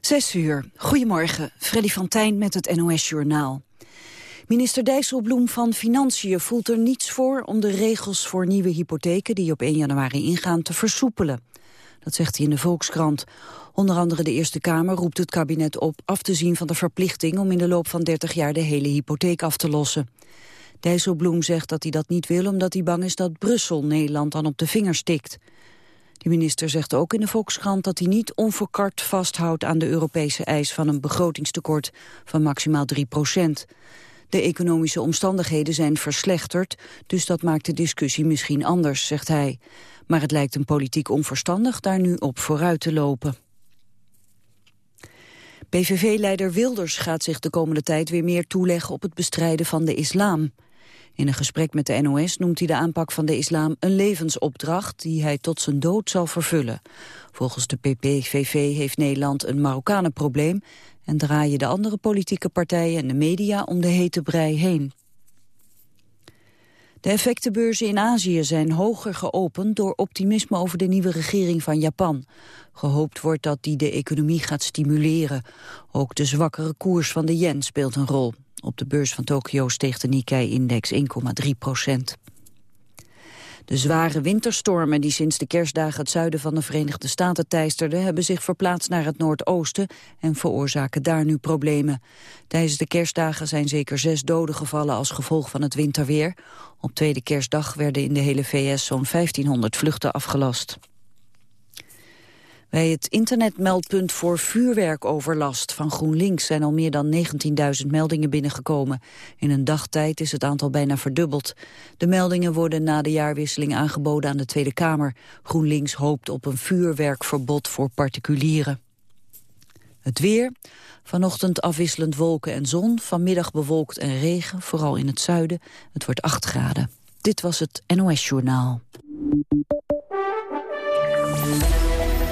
Zes uur. Goedemorgen. Freddy van Tijn met het NOS-journaal. Minister Dijsselbloem van Financiën voelt er niets voor om de regels voor nieuwe hypotheken die op 1 januari ingaan te versoepelen. Dat zegt hij in de Volkskrant. Onder andere de Eerste Kamer roept het kabinet op af te zien van de verplichting om in de loop van 30 jaar de hele hypotheek af te lossen. Dijsselbloem zegt dat hij dat niet wil omdat hij bang is dat Brussel Nederland dan op de vingers tikt. De minister zegt ook in de Volkskrant dat hij niet onverkard vasthoudt aan de Europese eis van een begrotingstekort van maximaal 3 procent. De economische omstandigheden zijn verslechterd, dus dat maakt de discussie misschien anders, zegt hij. Maar het lijkt een politiek onverstandig daar nu op vooruit te lopen. PVV-leider Wilders gaat zich de komende tijd weer meer toeleggen op het bestrijden van de islam. In een gesprek met de NOS noemt hij de aanpak van de islam een levensopdracht die hij tot zijn dood zal vervullen. Volgens de PPVV heeft Nederland een Marokkanenprobleem en draaien de andere politieke partijen en de media om de hete brei heen. De effectenbeurzen in Azië zijn hoger geopend door optimisme over de nieuwe regering van Japan. Gehoopt wordt dat die de economie gaat stimuleren. Ook de zwakkere koers van de yen speelt een rol. Op de beurs van Tokio steeg de Nikkei-index 1,3 procent. De zware winterstormen die sinds de kerstdagen het zuiden van de Verenigde Staten teisterden... hebben zich verplaatst naar het noordoosten en veroorzaken daar nu problemen. Tijdens de kerstdagen zijn zeker zes doden gevallen als gevolg van het winterweer. Op tweede kerstdag werden in de hele VS zo'n 1500 vluchten afgelast. Bij het internetmeldpunt voor vuurwerkoverlast van GroenLinks zijn al meer dan 19.000 meldingen binnengekomen. In een dagtijd is het aantal bijna verdubbeld. De meldingen worden na de jaarwisseling aangeboden aan de Tweede Kamer. GroenLinks hoopt op een vuurwerkverbod voor particulieren. Het weer. Vanochtend afwisselend wolken en zon. Vanmiddag bewolkt en regen, vooral in het zuiden. Het wordt 8 graden. Dit was het NOS Journaal.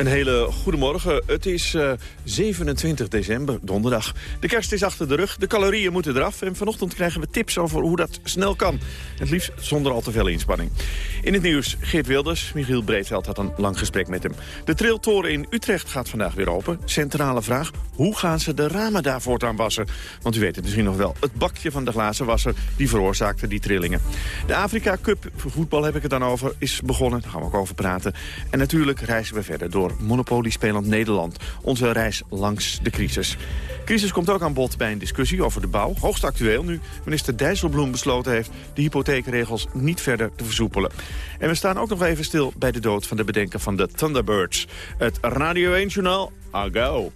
Een hele goede morgen. Het is uh, eh, 27 december, donderdag. De kerst is achter de rug, de calorieën moeten eraf... en vanochtend krijgen we tips over hoe dat snel kan. Het liefst zonder al te veel inspanning. In het nieuws Geert Wilders. Michiel Breedveld had een lang gesprek met hem. De triltoren in Utrecht gaat vandaag weer open. Centrale vraag, hoe gaan ze de ramen daar voortaan wassen? Want u weet het misschien nog wel. Het bakje van de glazenwasser die veroorzaakte die trillingen. De Afrika Cup, voor voetbal heb ik het dan over, is begonnen. Daar gaan we ook over praten. En natuurlijk reizen we verder door monopoliespelend Nederland. Onze reis langs de crisis. Crisis komt ook aan bod bij een discussie over de bouw. Hoogst actueel nu minister Dijsselbloem besloten heeft... de hypotheekregels niet verder te versoepelen. En we staan ook nog even stil bij de dood van de bedenker van de Thunderbirds. Het Radio 1-journaal, go.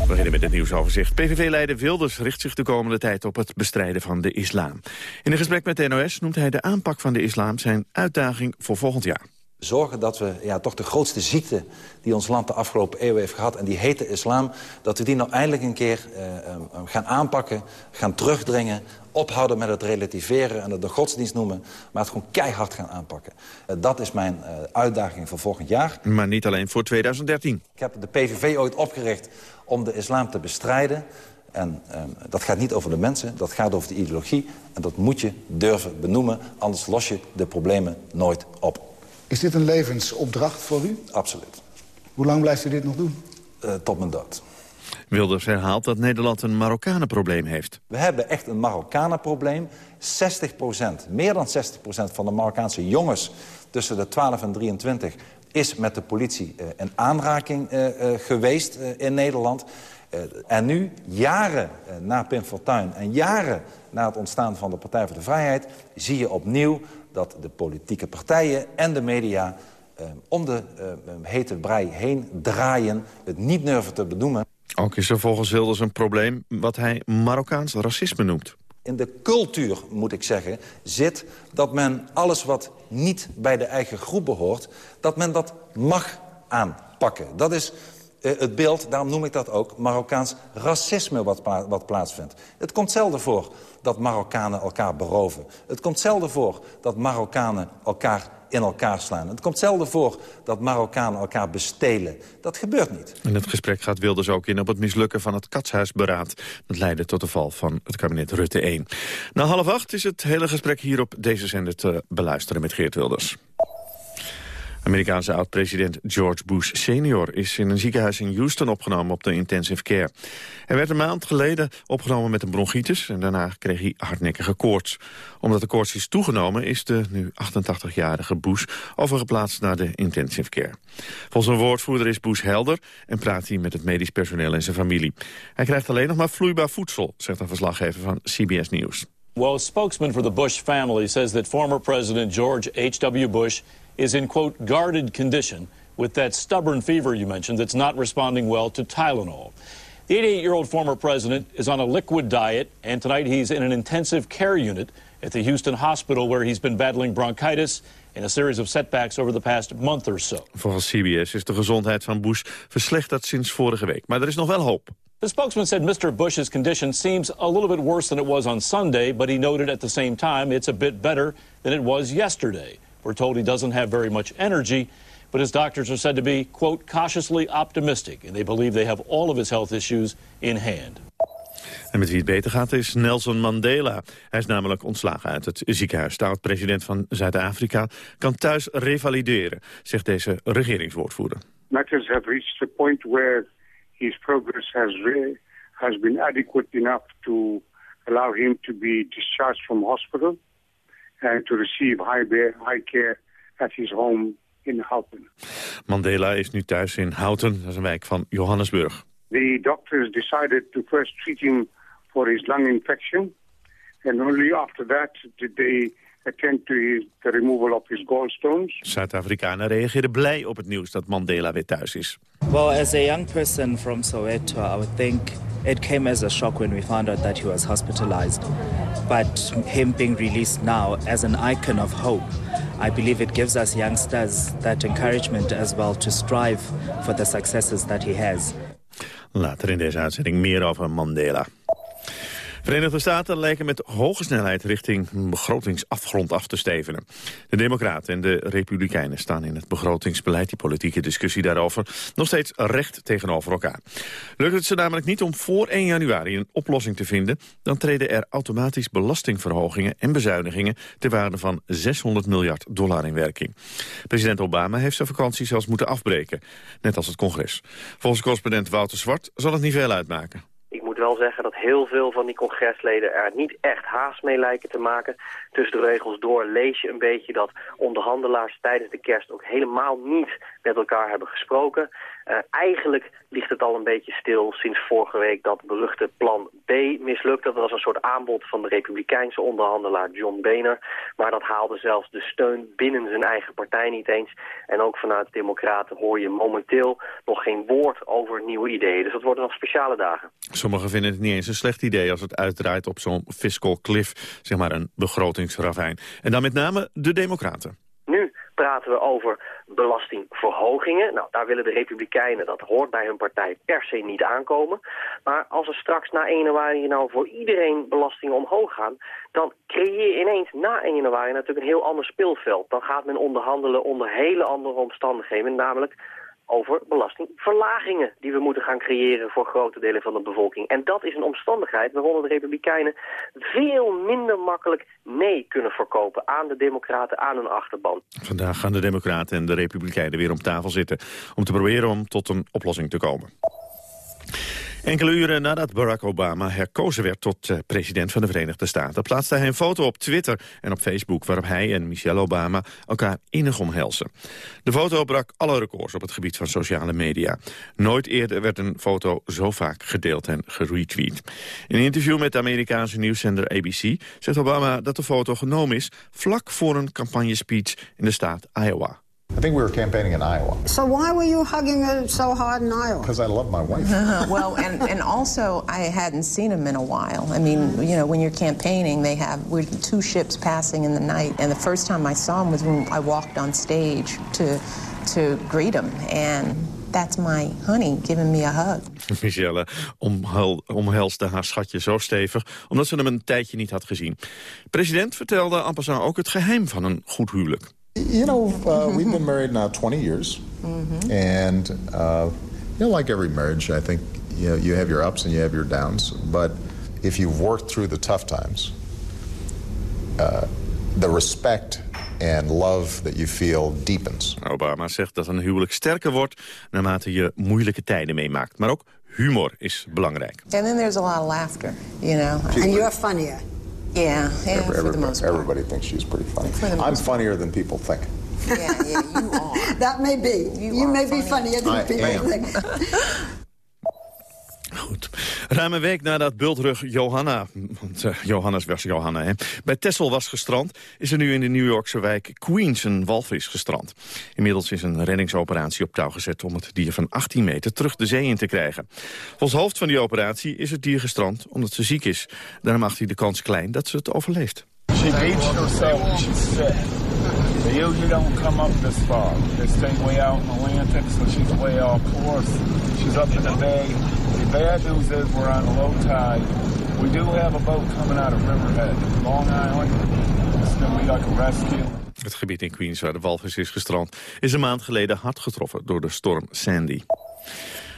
We beginnen met het nieuwsoverzicht. PVV-leider Wilders richt zich de komende tijd op het bestrijden van de islam. In een gesprek met de NOS noemt hij de aanpak van de islam zijn uitdaging voor volgend jaar zorgen dat we ja, toch de grootste ziekte die ons land de afgelopen eeuw heeft gehad... en die hete islam, dat we die nou eindelijk een keer uh, gaan aanpakken... gaan terugdringen, ophouden met het relativeren en het de godsdienst noemen... maar het gewoon keihard gaan aanpakken. Uh, dat is mijn uh, uitdaging voor volgend jaar. Maar niet alleen voor 2013. Ik heb de PVV ooit opgericht om de islam te bestrijden... En um, dat gaat niet over de mensen, dat gaat over de ideologie. En dat moet je durven benoemen, anders los je de problemen nooit op. Is dit een levensopdracht voor u? Absoluut. Hoe lang blijft u dit nog doen? Uh, tot mijn dood. Wilders herhaalt dat Nederland een Marokkanenprobleem heeft. We hebben echt een Marokkanenprobleem. 60% meer dan 60% van de Marokkaanse jongens tussen de 12 en 23 is met de politie uh, in aanraking uh, geweest in Nederland. en nu, jaren na Pim Fortuyn en jaren na het ontstaan van de Partij voor de Vrijheid... zie je opnieuw dat de politieke partijen en de media... Eh, om de eh, hete brei heen draaien, het niet durven te benoemen. Ook is er volgens Wilders een probleem wat hij Marokkaans racisme noemt. In de cultuur, moet ik zeggen, zit dat men alles wat niet bij de eigen groep behoort... dat men dat mag aanpakken. Dat is het beeld, daarom noem ik dat ook, Marokkaans racisme wat, wat plaatsvindt. Het komt zelden voor dat Marokkanen elkaar beroven. Het komt zelden voor dat Marokkanen elkaar in elkaar slaan. Het komt zelden voor dat Marokkanen elkaar bestelen. Dat gebeurt niet. In het gesprek gaat Wilders ook in op het mislukken van het katshuisberaad. Dat leidde tot de val van het kabinet Rutte 1. Na half acht is het hele gesprek hier op deze zender te beluisteren met Geert Wilders. Amerikaanse oud-president George Bush senior is in een ziekenhuis in Houston opgenomen op de intensive care. Hij werd een maand geleden opgenomen met een bronchitis en daarna kreeg hij hardnekkige koorts. Omdat de koorts is toegenomen is de nu 88-jarige Bush overgeplaatst naar de intensive care. Volgens een woordvoerder is Bush helder en praat hij met het medisch personeel en zijn familie. Hij krijgt alleen nog maar vloeibaar voedsel, zegt een verslaggever van CBS News. Well, spokesman for the Bush family says that former President George H.W. Bush is in, quote, guarded condition with that stubborn fever you mentioned that's not responding well to Tylenol. The 88-year-old former president is on a liquid diet, and tonight he's in an intensive care unit at the Houston hospital where he's been battling bronchitis in a series of setbacks over the past month or so. Volgens CBS is de gezondheid van Bush verslechterd sinds vorige week. Maar er is nog wel hoop. The spokesman said Mr. Bush's condition seems a little bit worse than it was on Sunday, but he noted at the same time it's a bit better than it was yesterday. We're told he doesn't have very much energy, but his doctors are said to be, quote, cautiously optimistic, and they believe they have all of his health issues in hand. En met wie het beter gaat is Nelson Mandela. Hij is namelijk ontslagen uit het ziekenhuis. De oud-president van Zuid-Afrika kan thuis revalideren, zegt deze regeringswoordvoerder. Matters have reached a point where his progress has, has been adequate enough to allow him to be discharged from hospital and to receive high, high care at his home in Houten. Mandela is nu thuis in Houten, dat is een wijk van Johannesburg. The doctors decided to first treat him for his lung infection, and only after that did they attend to his, the removal of his gallstones. Zuid-Afrikanen reageerden blij op het nieuws dat Mandela weer thuis is. Well, as a young person from Soweto, I would think it came as a shock when we found out that he was hospitalized. But him being released now as an icon of hope, I believe it gives us youngsters that encouragement as well to strive for the successes that he has. Later in deze uitzending meer over Mandela. Verenigde Staten lijken met hoge snelheid richting een begrotingsafgrond af te stevenen. De Democraten en de Republikeinen staan in het begrotingsbeleid, die politieke discussie daarover, nog steeds recht tegenover elkaar. Lukt het ze namelijk niet om voor 1 januari een oplossing te vinden, dan treden er automatisch belastingverhogingen en bezuinigingen ter waarde van 600 miljard dollar in werking. President Obama heeft zijn vakantie zelfs moeten afbreken, net als het congres. Volgens correspondent Wouter Zwart zal het niet veel uitmaken moet wel zeggen dat heel veel van die congresleden er niet echt haast mee lijken te maken. Tussen de regels door lees je een beetje dat onderhandelaars tijdens de kerst ook helemaal niet met elkaar hebben gesproken. Uh, eigenlijk ligt het al een beetje stil sinds vorige week dat beruchte plan B mislukte. Dat was een soort aanbod van de republikeinse onderhandelaar John Boehner. Maar dat haalde zelfs de steun binnen zijn eigen partij niet eens. En ook vanuit de democraten hoor je momenteel nog geen woord over nieuwe ideeën. Dus dat worden nog speciale dagen. Sommigen vinden het niet eens een slecht idee als het uitdraait op zo'n fiscal cliff. Zeg maar een begrotingsravijn. En dan met name de democraten. Nu praten we over belastingverhogingen. Nou, daar willen de Republikeinen, dat hoort bij hun partij, per se niet aankomen. Maar als er straks na 1 januari nou voor iedereen belastingen omhoog gaan... dan creëer je ineens na 1 januari natuurlijk een heel ander speelveld. Dan gaat men onderhandelen onder hele andere omstandigheden, namelijk over belastingverlagingen die we moeten gaan creëren voor grote delen van de bevolking. En dat is een omstandigheid waaronder de Republikeinen veel minder makkelijk nee kunnen verkopen aan de Democraten, aan hun achterban. Vandaag gaan de Democraten en de Republikeinen weer om tafel zitten om te proberen om tot een oplossing te komen. Enkele uren nadat Barack Obama herkozen werd tot uh, president van de Verenigde Staten... plaatste hij een foto op Twitter en op Facebook... waarop hij en Michelle Obama elkaar innig omhelzen. De foto brak alle records op het gebied van sociale media. Nooit eerder werd een foto zo vaak gedeeld en geretweet. In een interview met de Amerikaanse nieuwszender ABC... zegt Obama dat de foto genomen is vlak voor een campagnespeech in de staat Iowa. I think we were campaigning in Iowa. So why were you hugging her so hard in Iowa? Because I love my wife. well, and, and also I hadn't seen him in a while. I mean, you know, when you're campaigning, they have we're two ships passing in the night, and the first time I saw him was when I walked on stage to to greet him, and that's my honey giving me a hug. Michelle omhel, omhelste haar schatje zo stevig, omdat ze hem een tijdje niet had gezien. President vertelde en passant ook het geheim van een goed huwelijk. You know, uh, we've been married now 20 years. And, uh, you know, like every marriage, I think you, know, you have your ups and you have your downs. But if you've worked through the tough times, uh, the respect and love that you feel deepens. Obama zegt dat een huwelijk sterker wordt naarmate je moeilijke tijden meemaakt. Maar ook humor is belangrijk. And then there's a lot of laughter, you know. And you're funnier. Yeah, yeah, Every- for the everybody, most part. everybody thinks she's pretty funny. I'm most funnier than people think. Yeah, yeah, you are. That may be. You, are may be funnier than I people am. think. Goed. Ruim een week nadat bultrug Johanna, want uh, Johannes was Johanna, bij Texel was gestrand, is er nu in de New Yorkse wijk Queens een walvis gestrand. Inmiddels is een reddingsoperatie op touw gezet om het dier van 18 meter terug de zee in te krijgen. Volgens hoofd van die operatie is het dier gestrand omdat ze ziek is. Daarom acht hij de kans klein dat ze het overleeft. Bad news is we're on low tide. We do have a boat coming out of Riverhead, Long Island. It's going to be like a rescue. Het gebied in Queens waar de walvis is gestrand is een maand geleden hard getroffen door de storm Sandy.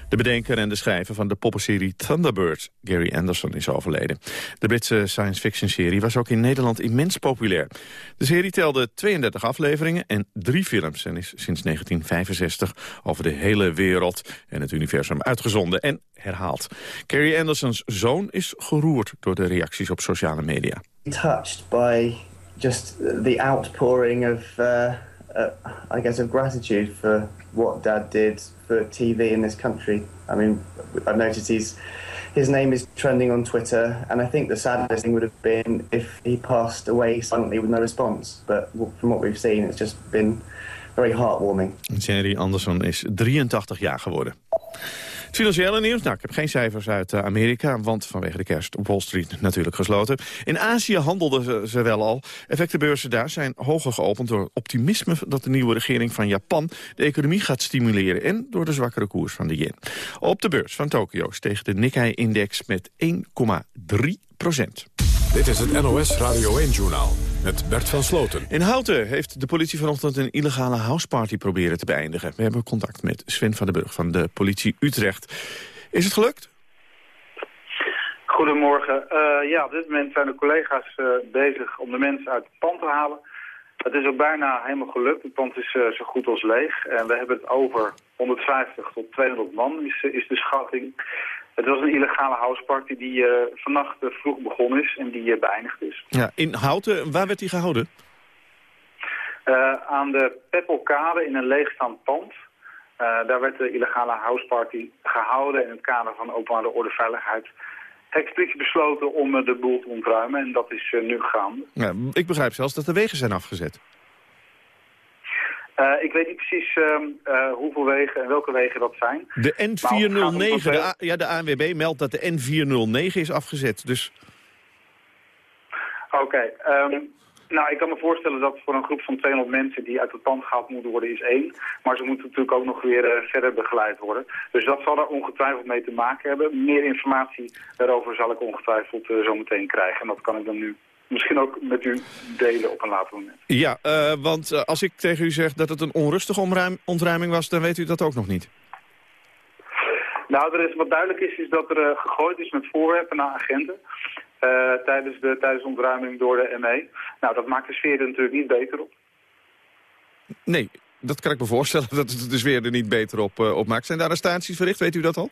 De bedenker en de schrijver van de poppenserie Thunderbird, Gary Anderson, is overleden. De Britse science fiction serie was ook in Nederland immens populair. De serie telde 32 afleveringen en drie films en is sinds 1965 over de hele wereld en het universum uitgezonden en herhaald. Gary Andersons zoon is geroerd door de reacties op sociale media. touched by just the outpouring of, uh, uh, I guess, of gratitude for what Dad did for TV in this country. I mean, I've noticed he's his name is trending on Twitter, and I think the saddest thing would have been if he passed away silently with no response. But from what we've seen, it's just been very heartwarming. Jerry Anderson is 83 jaar geworden. Financiële nieuws, nou, ik heb geen cijfers uit eh, Amerika... want vanwege de kerst Wall Street natuurlijk gesloten. In Azië handelden ze, ze wel al. Effectenbeurzen daar zijn hoger geopend door optimisme... dat de nieuwe regering van Japan de economie gaat stimuleren... en door de zwakkere koers van de yen. Op de beurs van Tokio steeg de Nikkei-index met 1,3 procent. Dit is het NOS Radio 1-journaal met Bert van Sloten. In Houten heeft de politie vanochtend een illegale houseparty proberen te beëindigen. We hebben contact met Sven van den Burg van de politie Utrecht. Is het gelukt? Goedemorgen. Eh, ja, op dit moment zijn de collega's eh, bezig om de mensen uit het pand te halen. Het is ook bijna helemaal gelukt. Het pand is eh, zo goed als leeg. En we hebben het over 150 tot 200 man is, is de schatting. Het was een illegale houseparty die vannacht vroeg begonnen is en die beëindigd is. Ja, in Houten, waar werd die gehouden? aan de Peppelkade in een leegstaand pand. Daar werd de illegale houseparty gehouden in het kader van openbare orde veiligheid. Politie besloten om de boel te ontruimen en dat is nu gaande. Ja, ik begrijp zelfs dat de wegen zijn afgezet. Ik weet niet precies hoeveel wegen en welke wegen dat zijn. De N409, de, A, ja, de ANWB meldt dat de N409 is afgezet. Dus... Oké, okay, um, nou, ik kan me voorstellen dat voor een groep van 200 mensen die uit het pand gehaald moeten worden is één. Maar ze moeten natuurlijk ook nog weer uh, verder begeleid worden. Dus dat zal er ongetwijfeld mee te maken hebben. Meer informatie daarover zal ik ongetwijfeld zo meteen krijgen. En dat kan ik dan nu misschien ook met u delen op een later moment. Ja, uh, want als ik tegen u zeg dat het een onrustige ontruiming was, dan weet u dat ook nog niet. Nou, er is, wat duidelijk is, is dat er gegooid is met voorwerpen naar agenten. Tijdens, de, tijdens de ontruiming door de ME. Nou, dat maakt de sfeer er natuurlijk niet beter op. Nee, dat kan ik me voorstellen dat het de sfeer er niet beter op, op maakt. Zijn er arrestaties verricht, weet u dat al?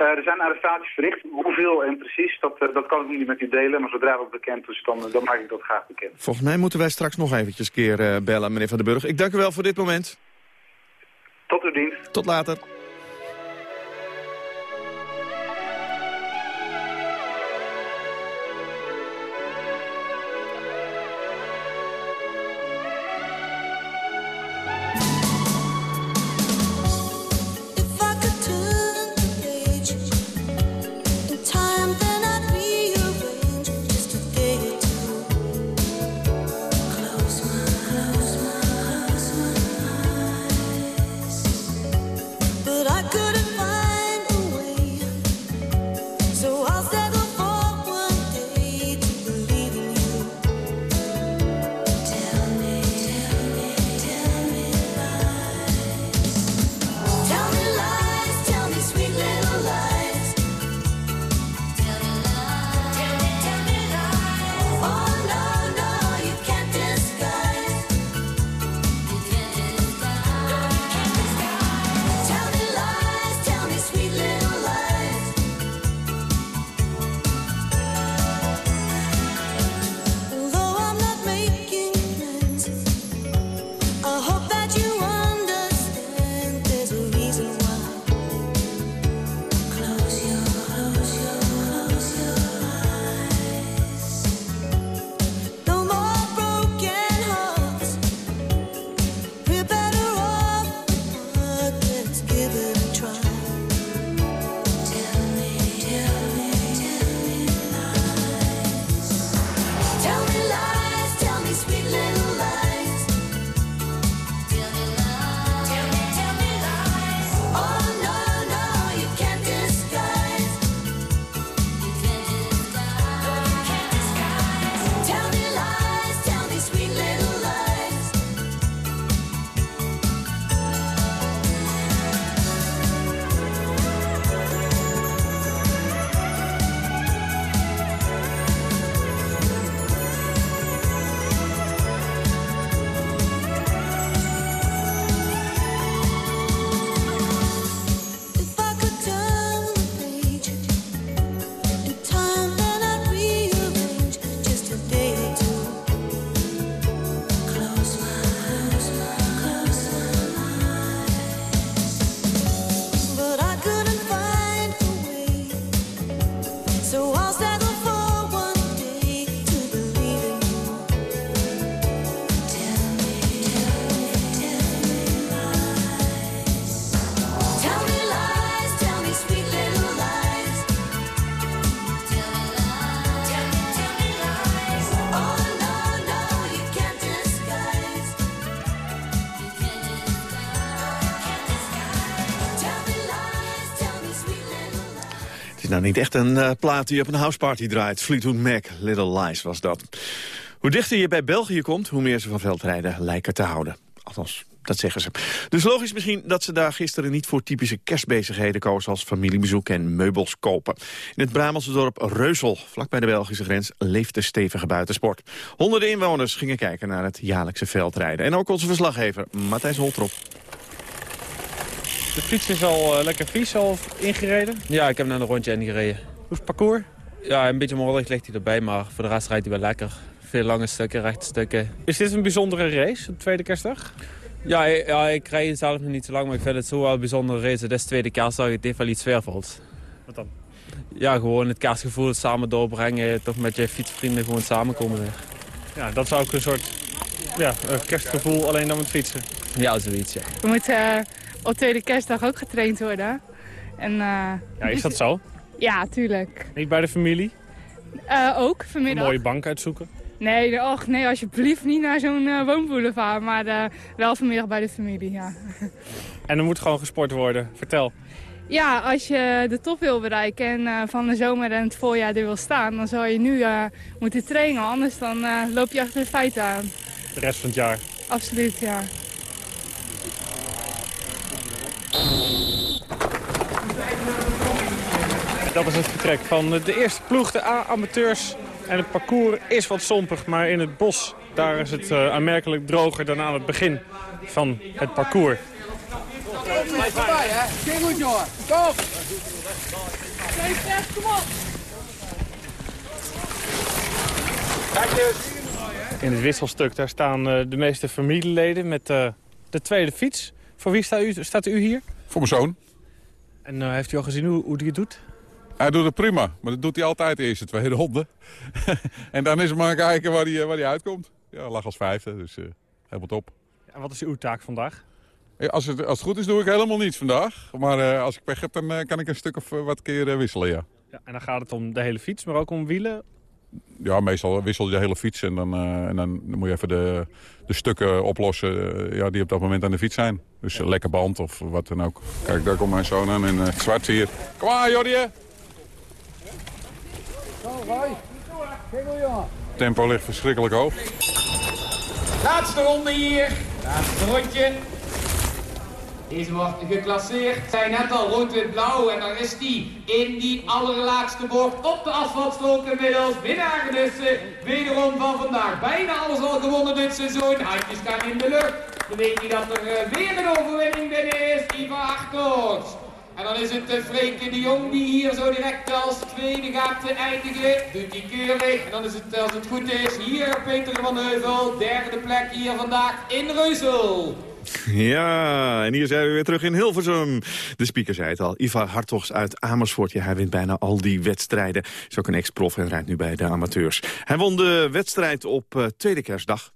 Uh, er zijn arrestaties verricht. Hoeveel en precies, dat, dat kan ik niet met u delen. Maar zodra dat bekend is, dan, dan maak ik dat graag bekend. Volgens mij moeten wij straks nog eventjes een keer bellen, meneer Van den Burg. Ik dank u wel voor dit moment. Tot uw dienst. Tot later. Nou niet echt een uh, plaat die op een houseparty draait. Fleetwood Mac, Little Lies was dat. Hoe dichter je bij België komt, hoe meer ze van veldrijden lijken te houden. Althans, dat zeggen ze. Dus logisch misschien dat ze daar gisteren niet voor typische kerstbezigheden kozen... als familiebezoek en meubels kopen. In het Brabantse dorp Reusel, vlakbij de Belgische grens, leeft de stevige buitensport. Honderden inwoners gingen kijken naar het jaarlijkse veldrijden. En ook onze verslaggever Matthijs Holtrop. De fiets is al uh, lekker vies, al ingereden? Ja, ik heb naar een rondje ingereden. Hoe is het parcours? Ja, een beetje mollig ligt hij erbij, maar voor de rest rijdt hij wel lekker. Veel lange stukken, rechte stukken. Is dit een bijzondere race, op tweede kerstdag? Ja, ja, ik rij zelf nog niet zo lang, maar ik vind het zo wel een bijzondere race. Het is tweede kerstdag, het heeft wel iets sfeervols. Wat dan? Ja, gewoon het kerstgevoel samen doorbrengen, toch met je fietsvrienden gewoon samenkomen weer. Ja, dat is ook een soort ja, kerstgevoel, alleen dan met fietsen. Ja, zoiets, ja. We moeten uh, op tweede kerstdag ook getraind worden. En, uh, ja, is dat zo? Ja, tuurlijk. Niet bij de familie? Uh, ook, vanmiddag. Een mooie bank uitzoeken? Nee, och, nee, alsjeblieft niet naar zo'n uh, woonboulevard. Maar uh, wel vanmiddag bij de familie, ja. En er moet gewoon gesport worden. Vertel. Ja, als je de top wil bereiken en uh, van de zomer en het voorjaar er wil staan... dan zou je nu moeten trainen, anders dan loop je achter de feiten aan. De rest van het jaar? Absoluut, ja. Dat is het vertrek van de eerste ploeg, de A-amateurs. En het parcours is wat sompig, maar in het bos daar is het uh, aanmerkelijk droger dan aan het begin van het parcours. In het wisselstuk daar staan uh, de meeste familieleden met uh, de tweede fiets. Voor wie staat u, staat u hier? Voor mijn zoon. En heeft u al gezien hoe, hoe die het doet? Hij doet het prima, maar dat doet hij altijd de eerste twee ronden. en dan is het maar kijken waar hij, waar hij uitkomt. Ja, lag als vijfde, dus uh, helemaal top. En wat is uw taak vandaag? Als het, als het goed is doe ik helemaal niets vandaag. Maar uh, als ik pech heb, dan uh, kan ik een stuk of wat keer wisselen, ja. ja. En dan gaat het om de hele fiets, maar ook om wielen? Ja, meestal wissel je de hele fiets en dan, en dan moet je even de, de stukken oplossen ja, die op dat moment aan de fiets zijn. Dus ja. lekker band of wat dan ook. Kijk, daar komt mijn zoon aan in het zwart hier. Kom aan, Jordi! Tempo ligt verschrikkelijk hoog. Laatste ronde hier. Laatste rondje. Deze wordt geclasseerd. Zijn net al rood-wit-blauw. En dan is die in die allerlaatste bocht op de asfaltstrook inmiddels. Winnaar dus wederom van vandaag. Bijna alles al gewonnen dit seizoen. Handjes gaan in de lucht. Dan weet hij dat er weer een overwinning binnen is. Ivar Hartogs. En dan is het de Freke de Jong die hier zo direct als tweede gaat eindigen. Doet die keurig. En dan is het, als het goed is, hier Peter van Heuvel. Derde plek hier vandaag in Reusel. Ja, en hier zijn we weer terug in Hilversum. De speaker zei het al, Ivar Hartogs uit Amersfoort. Hij wint bijna al die wedstrijden. Is ook een ex-prof en rijdt nu bij de amateurs. Hij won de wedstrijd op uh, tweede kerstdag.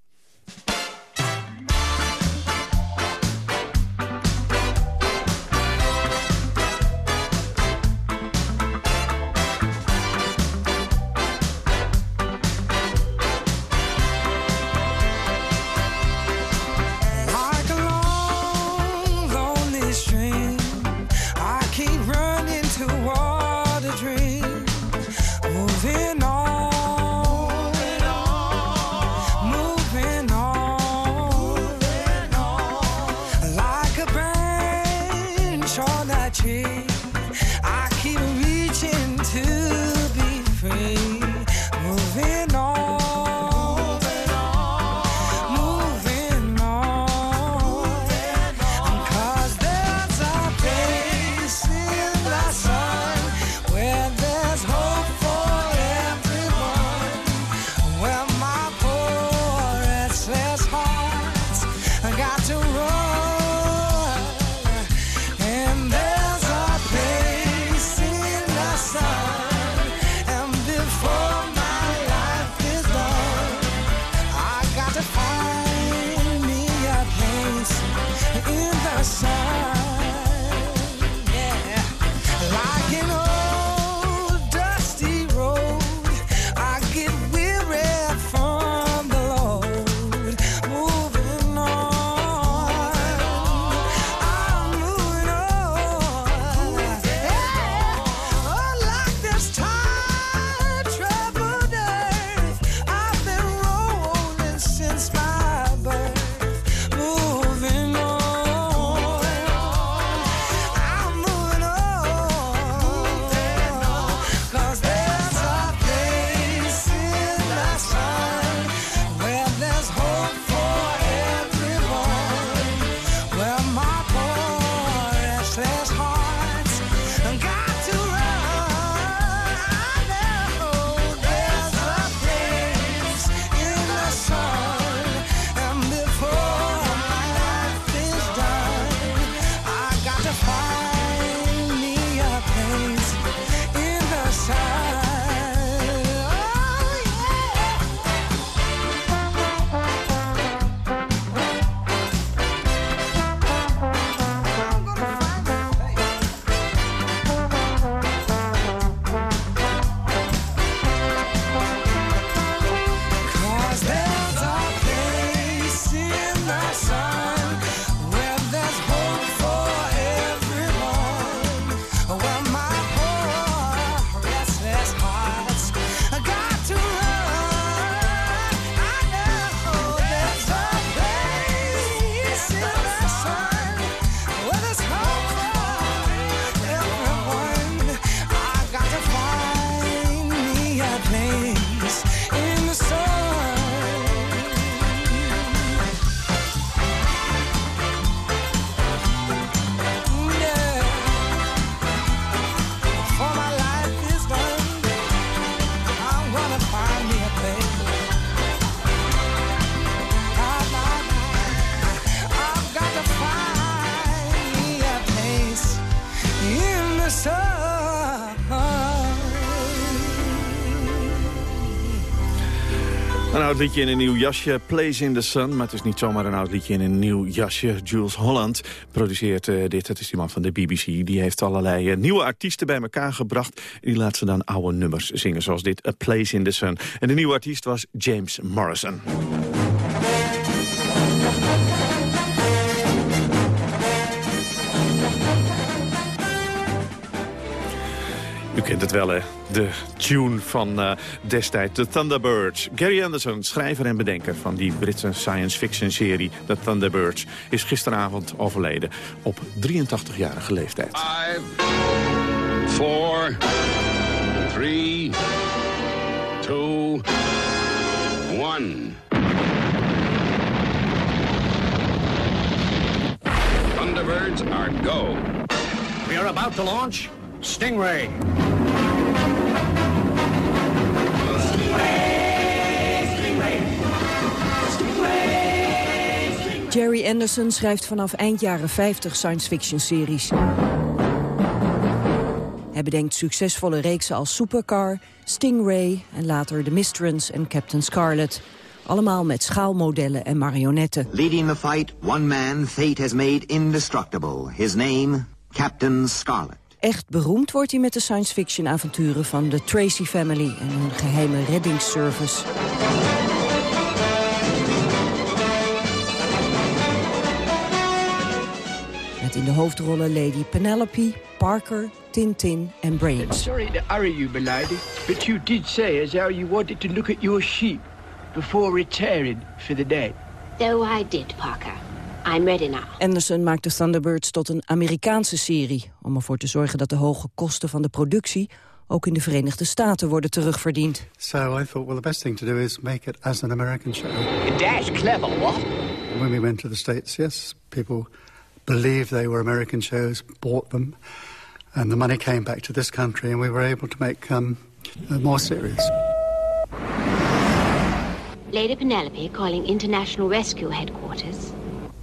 Liedje in een nieuw jasje, Place in the Sun. Maar het is niet zomaar een oud liedje in een nieuw jasje. Jules Holland produceert uh, dit, het is die man van de BBC. Die heeft allerlei uh, nieuwe artiesten bij elkaar gebracht. Die laat ze dan oude nummers zingen, zoals dit, A Place in the Sun. En de nieuwe artiest was James Morrison. Kent het wel, hè? De tune van uh, destijds, The Thunderbirds. Gary Anderson, schrijver en bedenker van die Britse science fiction serie The Thunderbirds... is gisteravond overleden op 83-jarige leeftijd. 5, 4, 3, 2, 1... Thunderbirds are go. We are about to launch Stingray. Jerry Anderson schrijft vanaf eind jaren 50 science fiction series. Hij bedenkt succesvolle reeksen als Supercar, Stingray en later The Mistress en Captain Scarlet. Allemaal met schaalmodellen en marionetten. Leading the fight, one man fate has made indestructible. His name, Captain Scarlet. Echt beroemd wordt hij met de science fiction avonturen van de Tracy Family en hun geheime reddingsservice. Met in de hoofdrollen Lady Penelope, Parker, Tintin en Brains. Sorry to hurry you, milady, but you did say as how you wanted to look at your sheep before retiring for the day. So I did, Parker. I'm ready now. Anderson maakt de Thunderbirds tot een Amerikaanse serie... om ervoor te zorgen dat de hoge kosten van de productie... ook in de Verenigde Staten worden terugverdiend. So I thought, well, the best thing to do is make it as an American show. Dash clever, what? When we went to the States, yes, people believed they were American shows, bought them, and the money came back to this country, and we were able to make um, uh, more series. Lady Penelope calling International Rescue Headquarters.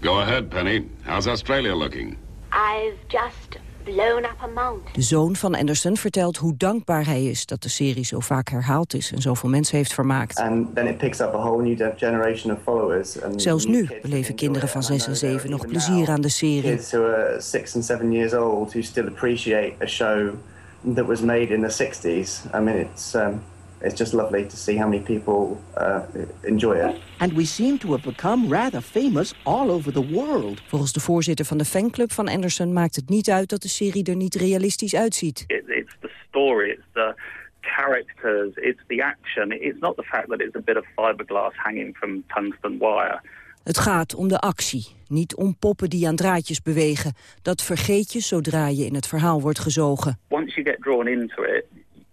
Go ahead, Penny. How's Australia looking? I've just blown up a mountain. De zoon van Anderson vertelt hoe dankbaar hij is dat de serie zo vaak herhaald is en zoveel mensen heeft vermaakt. And then it picks up a whole new generation of followers. And Zelfs nu beleven kinderen van 6 en 7 nog plezier aan de serie. Kids who are 6 and 7 years old who still appreciate a show that was made in the 60s. I mean, it's um, it's just lovely to see how many people uh, enjoy it. And we seem to have become rather famous all over the world. Volgens de voorzitter van de fanclub van Anderson maakt het niet uit dat de serie er niet realistisch uitziet. It, it's the story, it's the characters, it's the action. It's not the fact that it's a bit of fiberglass hanging from tungsten wire. Het gaat om de actie, niet om poppen die aan draadjes bewegen. Dat vergeet je zodra je in het verhaal wordt gezogen. Once you get drawn into it,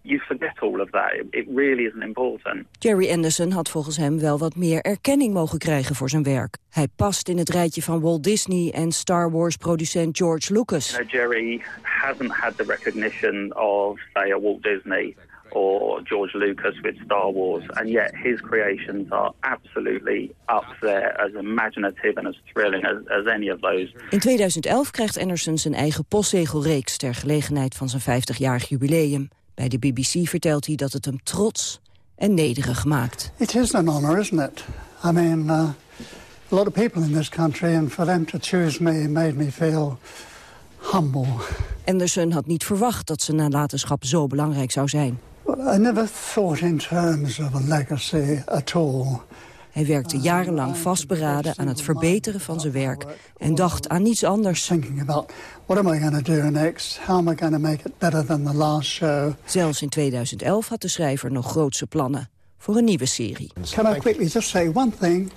you forget all of that. It really isn't important. Jerry Anderson had volgens hem wel wat meer erkenning mogen krijgen voor zijn werk. Hij past in het rijtje van Walt Disney en Star Wars producent George Lucas. You know, Jerry hasn't had the recognition of, say, a Walt Disney or George Lucas with Star Wars, and yet his creations are absolutely up there as imaginative and as thrilling as, as any of those. In 2011 krijgt Anderson zijn eigen postzegelreeks ter gelegenheid van zijn 50-jarig jubileum. Bij de BBC vertelt hij dat het hem trots en nederig maakt. It is an honor, isn't it? I mean, uh, a lot of people in this country, and for them to choose me made me feel humble. Anderson had niet verwacht dat zijn nalatenschap zo belangrijk zou zijn. Well, I never thought in terms of a legacy at all. Hij werkte jarenlang vastberaden aan het verbeteren van zijn werk en dacht aan niets anders. Zelfs in 2011 had de schrijver nog grootse plannen voor een nieuwe serie. Can I quickly just say one thing?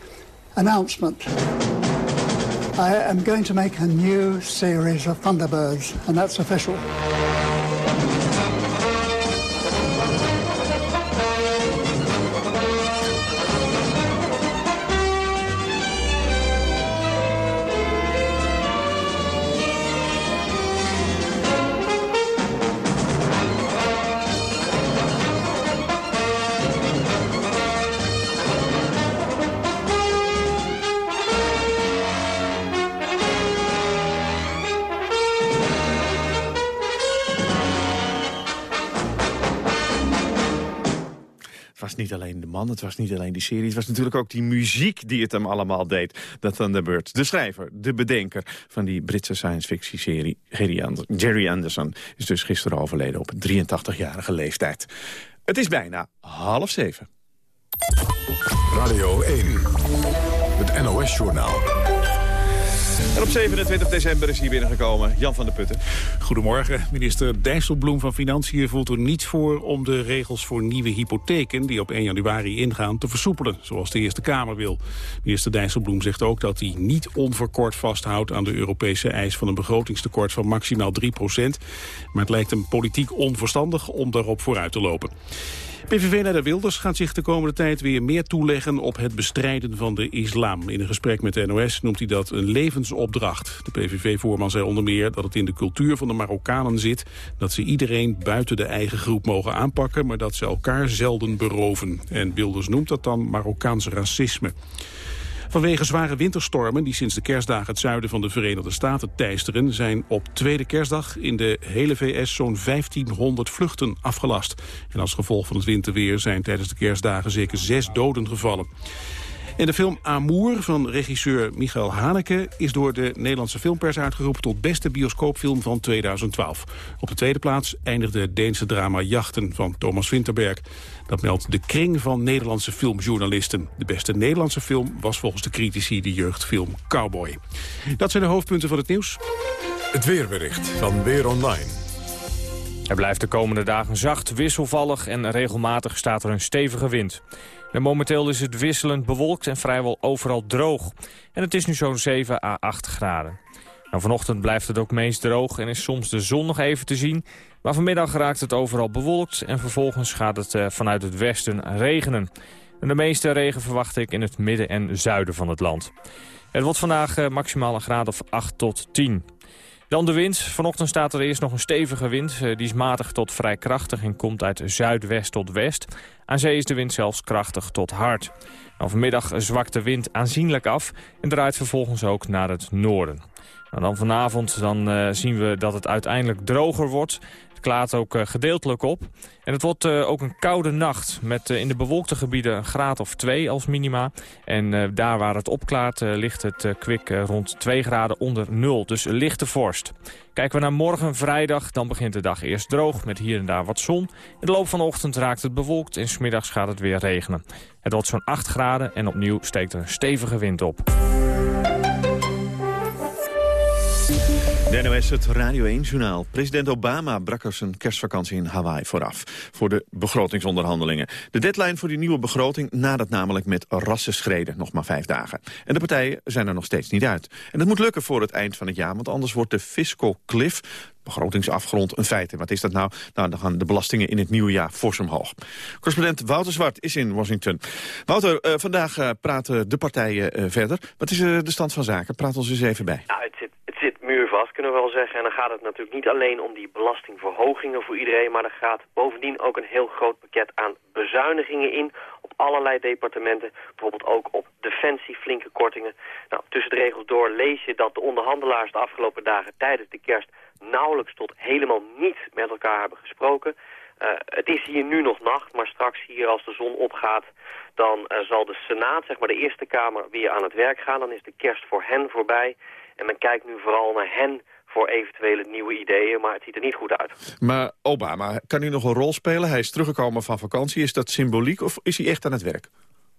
Announcement. I am going to make a new series of Thunderbirds, and that's official. Het was niet alleen die serie... het was natuurlijk ook die muziek die het hem allemaal deed, dat Thunderbird. De schrijver, de bedenker van die Britse science-fiction-serie... Jerry Anderson is dus gisteren overleden op 83-jarige leeftijd. Het is bijna half zeven. Radio 1, het NOS-journaal. En op 27 december is hij binnengekomen, Jan van der Putten. Goedemorgen. Minister Dijsselbloem van Financiën voelt er niets voor... om de regels voor nieuwe hypotheken die op 1 januari ingaan te versoepelen... zoals de Eerste Kamer wil. Minister Dijsselbloem zegt ook dat hij niet onverkort vasthoudt... aan de Europese eis van een begrotingstekort van maximaal 3% Maar het lijkt hem politiek onverstandig om daarop vooruit te lopen. PVV-leider Wilders gaat zich de komende tijd weer meer toeleggen op het bestrijden van de islam. In een gesprek met de NOS noemt hij dat een levensopdracht. De PVV-voorman zei onder meer dat het in de cultuur van de Marokkanen zit... dat ze iedereen buiten de eigen groep mogen aanpakken... maar dat ze elkaar zelden beroven. En Wilders noemt dat dan Marokkaans racisme. Vanwege zware winterstormen die sinds de kerstdagen het zuiden van de Verenigde Staten teisteren... zijn op tweede kerstdag in de hele VS zo'n 1500 vluchten afgelast. En als gevolg van het winterweer zijn tijdens de kerstdagen zeker zes doden gevallen. En de film Amour van regisseur Michael Haneke... is door de Nederlandse filmpers uitgeroepen tot beste bioscoopfilm van 2012. Op de tweede plaats eindigde het Deense drama Jachten van Thomas Winterberg. Dat meldt de kring van Nederlandse filmjournalisten. De beste Nederlandse film was volgens de critici de jeugdfilm Cowboy. Dat zijn de hoofdpunten van het nieuws. Het weerbericht van Weer Online. Het blijft de komende dagen zacht, wisselvallig en regelmatig staat er een stevige wind. En momenteel is het wisselend bewolkt en vrijwel overal droog. En het is nu zo'n 7 à 8 graden. Nou, vanochtend blijft het ook meest droog en is soms de zon nog even te zien. Maar vanmiddag raakt het overal bewolkt en vervolgens gaat het uh, vanuit het westen regenen. En de meeste regen verwacht ik in het midden en zuiden van het land. Het wordt vandaag uh, maximaal een graad of 8 tot 10. Dan de wind. Vanochtend staat er eerst nog een stevige wind. Uh, die is matig tot vrij krachtig en komt uit zuidwest tot west. Aan zee is de wind zelfs krachtig tot hard. Nou, vanmiddag zwakt de wind aanzienlijk af en draait vervolgens ook naar het noorden. Nou, dan vanavond dan, uh, zien we dat het uiteindelijk droger wordt klaart ook uh, gedeeltelijk op. En het wordt uh, ook een koude nacht met uh, in de bewolkte gebieden een graad of 2 als minima. En daar waar het opklaart ligt het kwik rond 2 graden onder nul. Dus lichte vorst. Kijken we naar morgen vrijdag, dan begint de dag eerst droog met hier en daar wat zon. In de loop van de ochtend raakt het bewolkt en smiddags gaat het weer regenen. Het wordt zo'n 8 graden en opnieuw steekt er een stevige wind op. De NOS, het Radio 1-journaal. President Obama brak er zijn kerstvakantie in Hawaii vooraf... voor de begrotingsonderhandelingen. De deadline voor die nieuwe begroting nadert namelijk met rassenschreden nog maar vijf dagen. En de partijen zijn er nog steeds niet uit. En dat moet lukken voor het eind van het jaar, want anders wordt de fiscal cliff begrotingsafgrond een feit. En wat is dat nou? Nou, dan gaan de belastingen in het nieuwe jaar fors omhoog. Correspondent Wouter Zwart is in Washington. Wouter, uh, vandaag uh, praten de partijen uh, verder. Wat is de stand van zaken? Praat ons eens even bij. Nou, het zit muurvast, kunnen we wel zeggen. En dan gaat het natuurlijk niet alleen om die belastingverhogingen voor iedereen... maar er gaat bovendien ook een heel groot pakket aan bezuinigingen in... op allerlei departementen, bijvoorbeeld ook op defensie, flinke kortingen. Nou, tussen de regels door lees je dat de onderhandelaars de afgelopen dagen tijdens de kerst nauwelijks tot helemaal niet met elkaar hebben gesproken. Uh, het is hier nu nog nacht, maar straks hier als de zon opgaat... dan uh, zal de Senaat, zeg maar de Eerste Kamer, weer aan het werk gaan. Dan is de kerst voor hen voorbij. En men kijkt nu vooral naar hen voor eventuele nieuwe ideeën, maar het ziet er niet goed uit. Maar Obama, kan hij nog een rol spelen? Hij is teruggekomen van vakantie. Is dat symboliek of is hij echt aan het werk?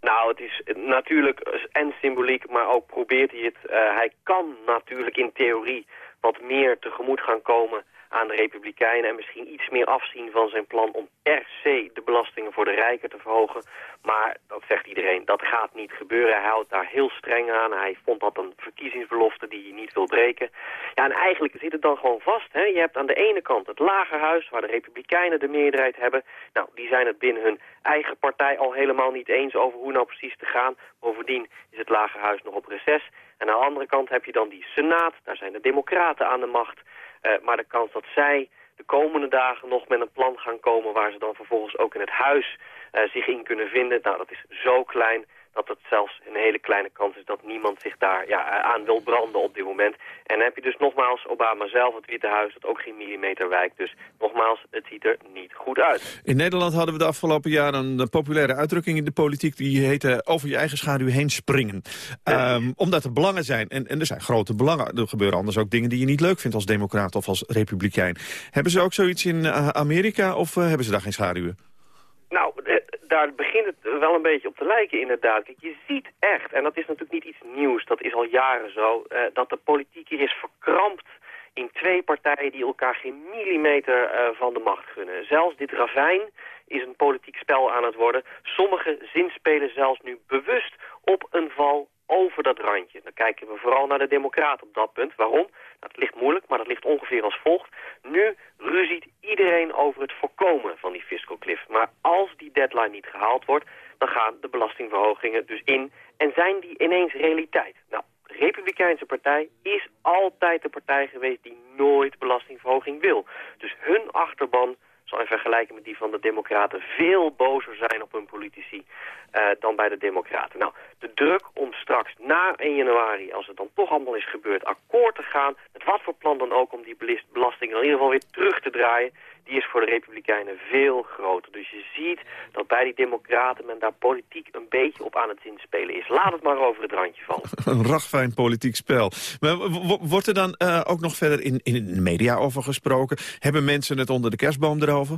Nou, het is natuurlijk en symboliek, maar ook probeert hij het. Uh, hij kan natuurlijk in theorie wat meer tegemoet gaan komen aan de Republikeinen... en misschien iets meer afzien van zijn plan om per se de belastingen voor de rijken te verhogen. Maar, dat zegt iedereen, dat gaat niet gebeuren. Hij houdt daar heel streng aan. Hij vond dat een verkiezingsbelofte die hij niet wil breken. Ja, en eigenlijk zit het dan gewoon vast. Hè? Je hebt aan de ene kant het lagerhuis, waar de Republikeinen de meerderheid hebben. Nou, die zijn het binnen hun eigen partij al helemaal niet eens over hoe nou precies te gaan. Bovendien is het lagerhuis nog op reces. En aan de andere kant heb je dan die Senaat, daar zijn de democraten aan de macht. Uh, maar de kans dat zij de komende dagen nog met een plan gaan komen... waar ze dan vervolgens ook in het huis uh, zich in kunnen vinden... nou, dat is zo klein dat het zelfs een hele kleine kans is dat niemand zich daar ja, aan wil branden op dit moment. En dan heb je dus nogmaals Obama zelf, het Witte Huis, dat ook geen millimeter wijkt. Dus nogmaals, het ziet er niet goed uit. In Nederland hadden we de afgelopen jaren een populaire uitdrukking in de politiek. Die heette over je eigen schaduw heen springen. Ehm, omdat er belangen zijn. En, en er zijn grote belangen. Er gebeuren anders ook dingen die je niet leuk vindt als democraat of als republikein. Hebben ze ook zoiets in eh, Amerika of eh, hebben ze daar geen schaduwen? Nou, daar begint het wel een beetje op te lijken inderdaad. Je ziet echt, en dat is natuurlijk niet iets nieuws, dat is al jaren zo, dat de politiek hier is verkrampt in twee partijen die elkaar geen millimeter van de macht gunnen. Zelfs dit ravijn is een politiek spel aan het worden. Sommige zinspelen zelfs nu bewust op een val over dat randje. Dan kijken we vooral naar de democraten op dat punt. Waarom? Dat nou, ligt moeilijk, maar dat ligt ongeveer als volgt. Nu ruziet iedereen over het voorkomen van die fiscal cliff. Maar als die deadline niet gehaald wordt, dan gaan de belastingverhogingen dus in. En zijn die ineens realiteit? Nou, de Republikeinse partij is altijd de partij geweest die nooit belastingverhoging wil. Dus hun achterban zal in vergelijking met die van de democraten veel bozer zijn op hun politici uh, dan bij de democraten. Nou, de druk om straks na 1 januari, als het dan toch allemaal is gebeurd, akkoord te gaan, met wat voor plan dan ook om die belastingen in ieder geval weer terug te draaien, die is voor de Republikeinen veel groter. Dus je ziet dat bij die democraten men daar politiek een beetje op aan het inspelen is. Laat het maar over het randje vallen. Een ragfijn politiek spel. Maar wordt er dan uh, ook nog verder in, in de media over gesproken? Hebben mensen het onder de kerstboom erover?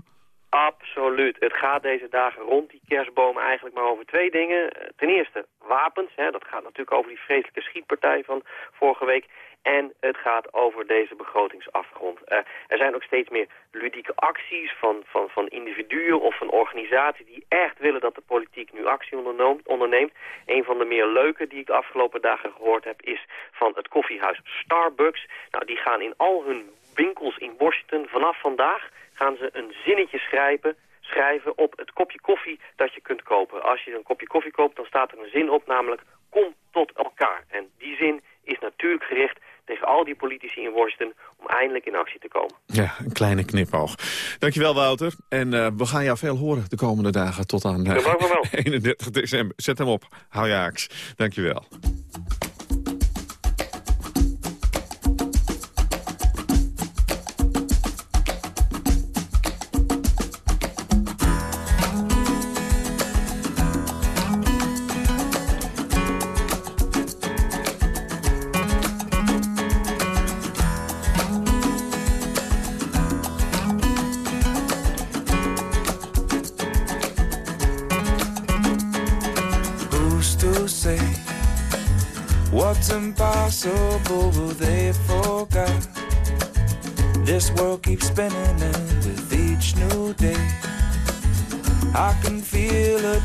Absoluut. Het gaat deze dagen rond die kerstboom eigenlijk maar over twee dingen. Ten eerste wapens. Hè, dat gaat natuurlijk over die vreselijke schietpartij van vorige week. En het gaat over deze begrotingsafgrond. Uh, er zijn ook steeds meer ludieke acties van, van, van individuen of van organisaties die echt willen dat de politiek nu actie onderneemt. Een van de meer leuke die ik de afgelopen dagen gehoord heb is van het koffiehuis Starbucks. Nou, die gaan in al hun winkels in Washington vanaf vandaag gaan ze een zinnetje schrijven, schrijven op het kopje koffie dat je kunt kopen. Als je een kopje koffie koopt, dan staat er een zin op, namelijk kom tot elkaar. En die zin is natuurlijk gericht tegen al die politici in Washington om eindelijk in actie te komen. Ja, een kleine knipoog. Dankjewel Wouter. En uh, we gaan jou veel horen de komende dagen tot aan uh, wel. 31 december. Zet hem op. Hou je haaks. Dankjewel.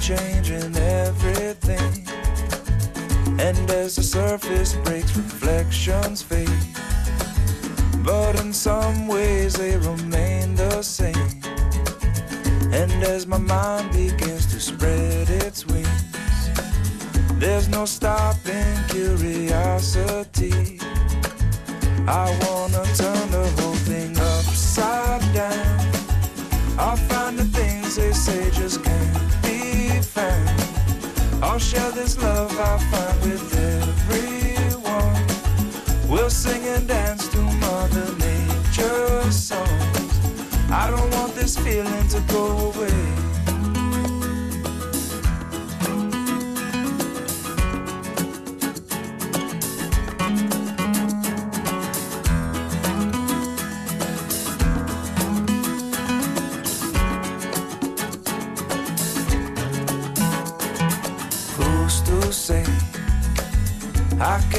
In everything. And as the surface breaks, reflections fade. But in some ways, they remain the same. And as my mind begins to spread its wings, there's no stopping curiosity. I wanna share this love I find with everyone. We'll sing and dance to Mother Nature's songs. I don't want this feeling to go away.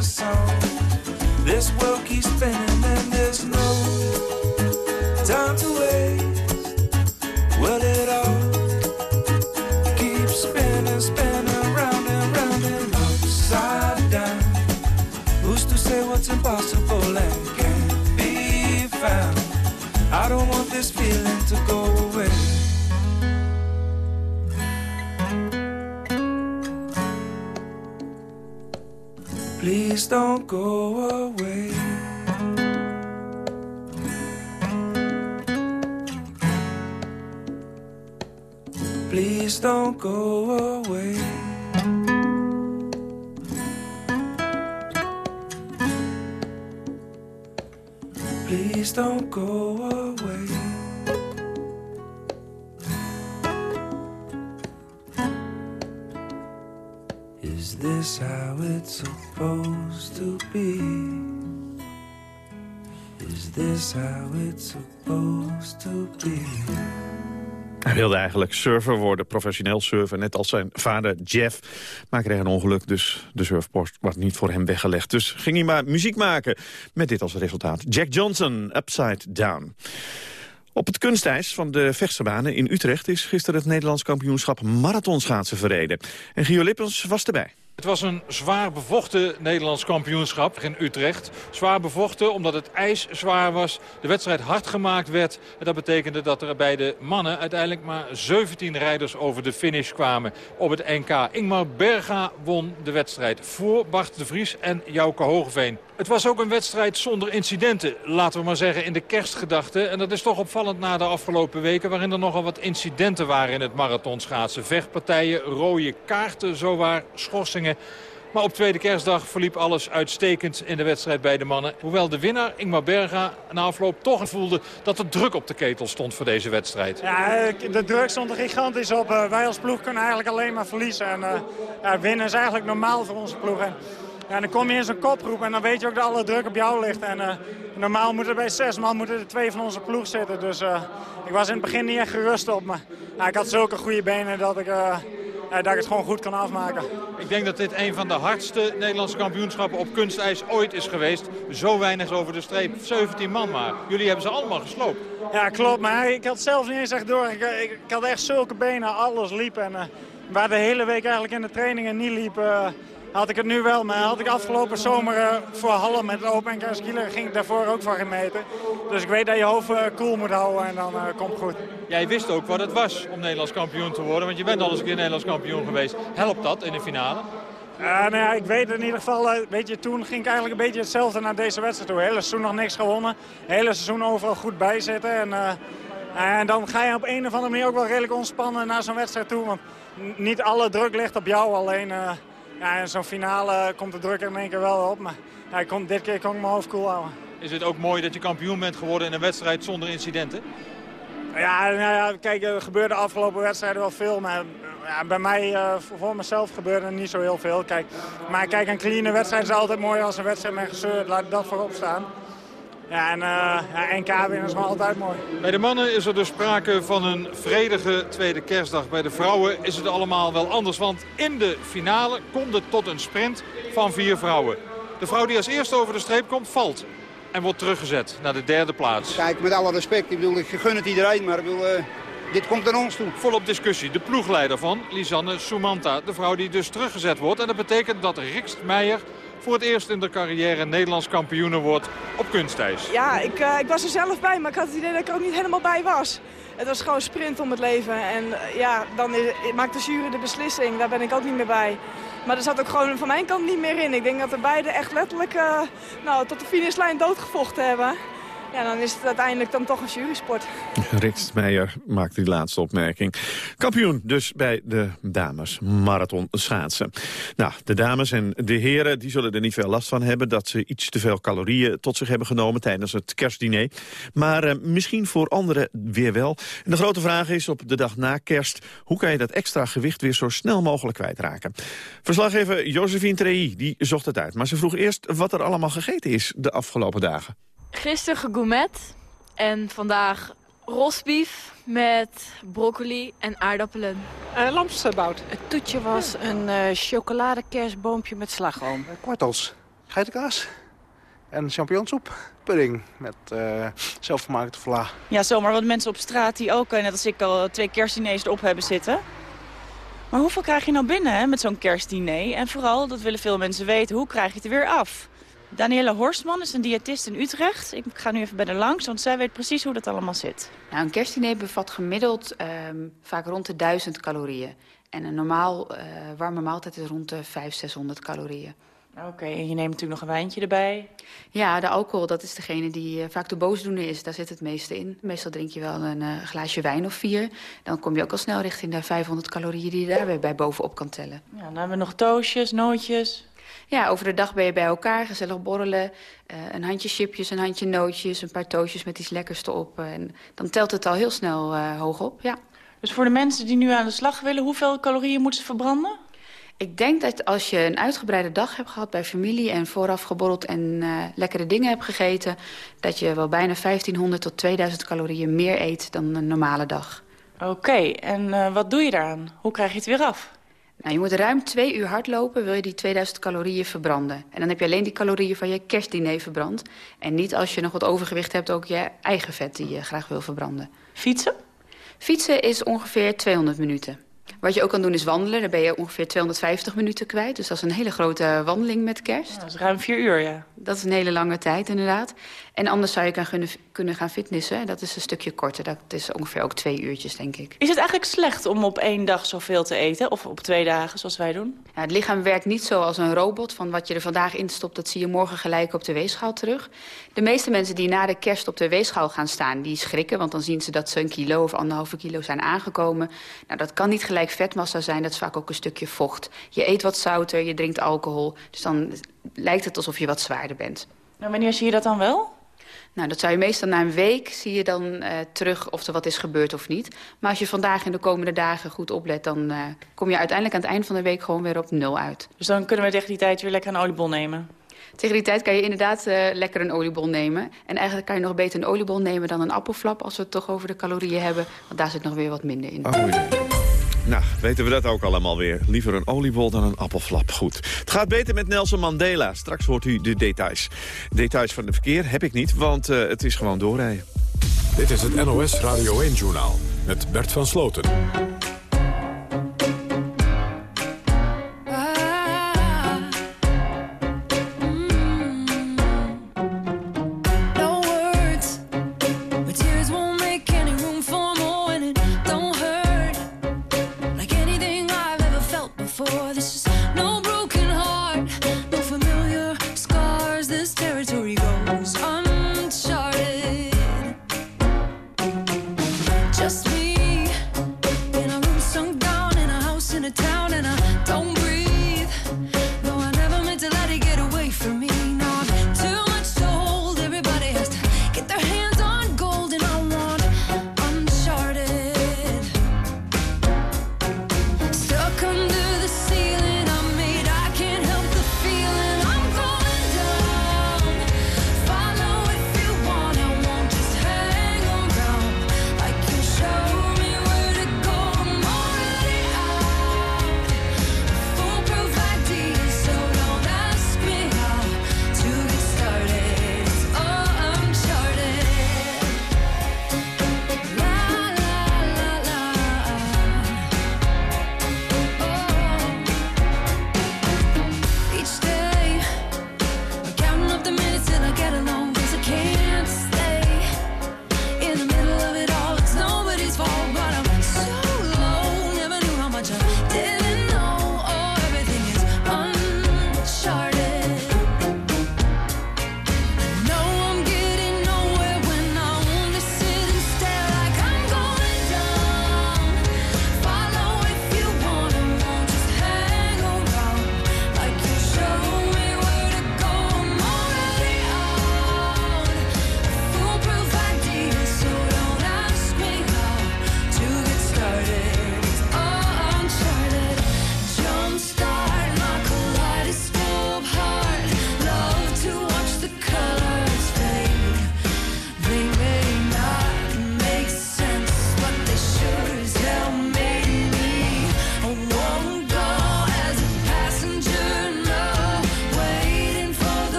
song. This world keeps spinning and there's no Please don't go away. Please don't go away. Is this how it's supposed to be? Is this how it's supposed to be? Hij wilde eigenlijk surfer worden, professioneel surfer, net als zijn vader Jeff. Maar kreeg een ongeluk, dus de surfpost was niet voor hem weggelegd. Dus ging hij maar muziek maken, met dit als resultaat. Jack Johnson, Upside Down. Op het kunstijs van de Vechtebanen in Utrecht... is gisteren het Nederlands kampioenschap marathonschaatsen verreden. En Gio Lippens was erbij. Het was een zwaar bevochten Nederlands kampioenschap in Utrecht. Zwaar bevochten omdat het ijs zwaar was. De wedstrijd hard gemaakt werd. En dat betekende dat er bij de mannen uiteindelijk maar 17 rijders over de finish kwamen op het NK. Ingmar Berga won de wedstrijd voor Bart de Vries en Jouke Hogeveen. Het was ook een wedstrijd zonder incidenten, laten we maar zeggen, in de kerstgedachte. En dat is toch opvallend na de afgelopen weken... waarin er nogal wat incidenten waren in het marathonschaatsen. Vechtpartijen, rode kaarten, zowaar, schorsingen. Maar op tweede kerstdag verliep alles uitstekend in de wedstrijd bij de mannen. Hoewel de winnaar, Ingmar Berga, na afloop toch voelde dat er druk op de ketel stond voor deze wedstrijd. Ja, de druk stond er gigantisch op. Eh, wij als ploeg kunnen eigenlijk alleen maar verliezen. En ja, winnen is eigenlijk normaal voor onze ploeg. En ja, dan kom je in zo'n kopgroep en dan weet je ook dat alle druk op jou ligt. En uh, normaal moeten er bij zes man moeten er twee van onze ploeg zitten. Dus uh, ik was in het begin niet echt gerust op me. Ja, ik had zulke goede benen dat ik, uh, dat ik het gewoon goed kan afmaken. Ik denk dat dit een van de hardste Nederlandse kampioenschappen op kunstijs ooit is geweest. Zo weinig over de streep, 17 man maar. Jullie hebben ze allemaal gesloopt. Ja, klopt. Maar ik had zelf niet eens echt door. Ik, ik, ik had echt zulke benen, alles liep. En waar de hele week eigenlijk in de trainingen niet liep had ik het nu wel. Maar had ik afgelopen zomer uh, voor Halle met Open en Kerskieler ging ik daarvoor ook voor gemeten. Dus ik weet dat je hoofd uh, koel moet houden en dan uh, komt het goed. Jij wist ook wat het was om Nederlands kampioen te worden. Want je bent al eens een keer Nederlands kampioen geweest. Helpt dat in de finale? nou ja, ik weet in ieder geval, weet je, toen ging ik eigenlijk een beetje hetzelfde naar deze wedstrijd toe. Hele seizoen nog niks gewonnen. Hele seizoen overal goed bij zitten. En, en dan ga je op een of andere manier ook wel redelijk ontspannen naar zo'n wedstrijd toe. Want niet alle druk ligt op jou, alleen ja, in zo'n finale komt de druk er in één keer wel op. Maar ja, ik kon, dit keer kon ik mijn hoofd koel houden. Is het ook mooi dat je kampioen bent geworden in een wedstrijd zonder incidenten? Ja, nou ja kijk, er gebeurde de afgelopen wedstrijden wel veel. Maar ja, bij mij, uh, voor mezelf, gebeurde er niet zo heel veel. Kijk, maar kijk, een clean wedstrijd is altijd mooi als een wedstrijd met gezeurd. Laat dat voorop staan. Ja, en uh, ja, NK winnen is maar altijd mooi. Bij de mannen is er dus sprake van een vredige tweede kerstdag. Bij de vrouwen is het allemaal wel anders. Want in de finale komt het tot een sprint van vier vrouwen. De vrouw die als eerste over de streep komt, valt. En wordt teruggezet naar de derde plaats. Kijk, met alle respect. Ik bedoel, ik gun het iedereen, maar ik bedoel, uh, dit komt aan ons toe. Volop discussie. De ploegleider van, Lisanne Soumanta. De vrouw die dus teruggezet wordt. En dat betekent dat Rikst Meijer voor het eerst in de carrière Nederlands kampioene wordt op kunstijs. Ja, ik, uh, ik was er zelf bij, maar ik had het idee dat ik ook niet helemaal bij was. Het was gewoon sprint om het leven. En uh, ja, dan is, maakt de jury de beslissing. Daar ben ik ook niet meer bij. Maar er zat ook gewoon van mijn kant niet meer in. Ik denk dat de beide echt letterlijk uh, nou, tot de finishlijn doodgevochten hebben. Ja, dan is het uiteindelijk dan toch een jurysport. Riks Meijer maakt die laatste opmerking. Kampioen dus bij de dames marathon schaatsen. Nou, de dames en de heren die zullen er niet veel last van hebben... dat ze iets te veel calorieën tot zich hebben genomen tijdens het kerstdiner. Maar uh, misschien voor anderen weer wel. En de grote vraag is op de dag na kerst... hoe kan je dat extra gewicht weer zo snel mogelijk kwijtraken? Verslaggever Josephine Trey die zocht het uit. Maar ze vroeg eerst wat er allemaal gegeten is de afgelopen dagen. Gisteren gegoumet en vandaag rosbief met broccoli en aardappelen. Uh, lamsbout. Het toetje was een uh, chocoladekersboompje met slagroom. Uh, kwartels, geitenkaas en champignonsoep. Pudding met uh, zelfgemaakte vla. Ja, zomaar wat mensen op straat die ook, net als ik, al twee kerstdiners erop hebben zitten. Maar hoeveel krijg je nou binnen hè, met zo'n kerstdiner? En vooral, dat willen veel mensen weten, hoe krijg je het er weer af? Danielle Horstman is een diëtist in Utrecht. Ik ga nu even bij haar langs, want zij weet precies hoe dat allemaal zit. Nou, een kerstdiner bevat gemiddeld um, vaak rond de 1000 calorieën. En een normaal uh, warme maaltijd is rond de 500, 600 calorieën. Oké, en je neemt natuurlijk nog een wijntje erbij. Ja, de alcohol, dat is degene die uh, vaak de boosdoener is. Daar zit het meeste in. Meestal drink je wel een uh, glaasje wijn of vier. Dan kom je ook al snel richting de 500 calorieën die je daar weer bij bovenop kan tellen. Ja, dan hebben we nog toastjes, nootjes. Ja, over de dag ben je bij elkaar, gezellig borrelen. Uh, een handje chipjes, een handje nootjes, een paar toastjes met iets lekkers erop. en dan telt het al heel snel hoog op, ja. Dus voor de mensen die nu aan de slag willen, hoeveel calorieën moeten ze verbranden? Ik denk dat als je een uitgebreide dag hebt gehad bij familie... en vooraf geborreld en uh, lekkere dingen hebt gegeten... dat je wel bijna 1500 tot 2000 calorieën meer eet dan een normale dag. Oké, okay, en uh, wat doe je daaraan? Hoe krijg je het weer af? Nou, je moet ruim twee uur hardlopen, wil je die 2000 calorieën verbranden. En dan heb je alleen die calorieën van je kerstdiner verbrand. En niet als je nog wat overgewicht hebt, ook je eigen vet die je graag wil verbranden. Fietsen? Fietsen is ongeveer 200 minuten. Wat je ook kan doen is wandelen. Daar ben je ongeveer 250 minuten kwijt. Dus dat is een hele grote wandeling met kerst. Ja, dat is ruim vier uur, ja. Dat is een hele lange tijd, inderdaad. En anders zou je kunnen, kunnen gaan fitnessen. Dat is een stukje korter. Dat is ongeveer ook twee uurtjes, denk ik. Is het eigenlijk slecht om op één dag zoveel te eten? Of op twee dagen, zoals wij doen? Ja, het lichaam werkt niet zo als een robot. Van wat je er vandaag instopt, dat zie je morgen gelijk op de weegschaal terug. De meeste mensen die na de kerst op de weegschaal gaan staan... die schrikken, want dan zien ze dat ze een kilo of anderhalve kilo zijn aangekomen. Nou, dat kan niet gelijk vetmassa zijn. Dat is vaak ook een stukje vocht. Je eet wat zouter, je drinkt alcohol. Dus dan lijkt het alsof je wat zwaarder bent. Nou, wanneer zie je dat dan wel? Nou, dat zou je meestal na een week zie je dan uh, terug of er wat is gebeurd of niet. Maar als je vandaag en de komende dagen goed oplet... dan uh, kom je uiteindelijk aan het eind van de week gewoon weer op nul uit. Dus dan kunnen we tegen die tijd weer lekker een oliebol nemen? Tegen die tijd kan je inderdaad uh, lekker een oliebol nemen. En eigenlijk kan je nog beter een oliebol nemen dan een appelflap... als we het toch over de calorieën hebben. Want daar zit nog weer wat minder in. Oh, nee. Nou, weten we dat ook allemaal weer. Liever een oliebol dan een appelflap. Goed. Het gaat beter met Nelson Mandela. Straks hoort u de details. Details van het verkeer heb ik niet, want uh, het is gewoon doorrijden. Dit is het NOS Radio 1-journaal met Bert van Sloten.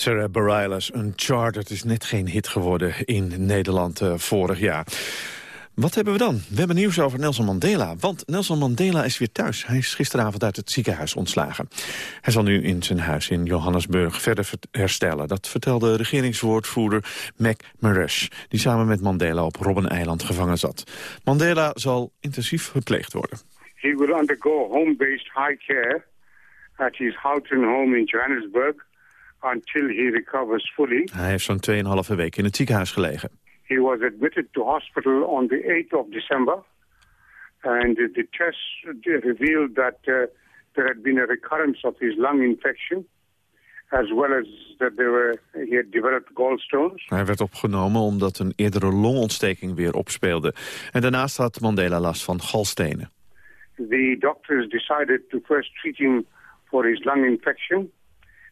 Sarah Bareilles, Uncharted, is net geen hit geworden in Nederland uh, vorig jaar. Wat hebben we dan? We hebben nieuws over Nelson Mandela. Want Nelson Mandela is weer thuis. Hij is gisteravond uit het ziekenhuis ontslagen. Hij zal nu in zijn huis in Johannesburg verder herstellen. Dat vertelde regeringswoordvoerder Mac Maresh... die samen met Mandela op Robben-eiland gevangen zat. Mandela zal intensief verpleegd worden. He will undergo home-based high care... at his Houghton home in Johannesburg... until he recovers fully. Hij heeft zo'n 2,5 week in het ziekenhuis gelegen. He was admitted to hospital on the 8th of December. And the tests revealed that uh, there had been a recurrence of his lung infection. As well as that there were, he had developed gallstones. Hij werd opgenomen omdat een eerdere longontsteking weer opspeelde. En daarnaast had Mandela last van galstenen. The doctors decided to first treat him for his lung infection.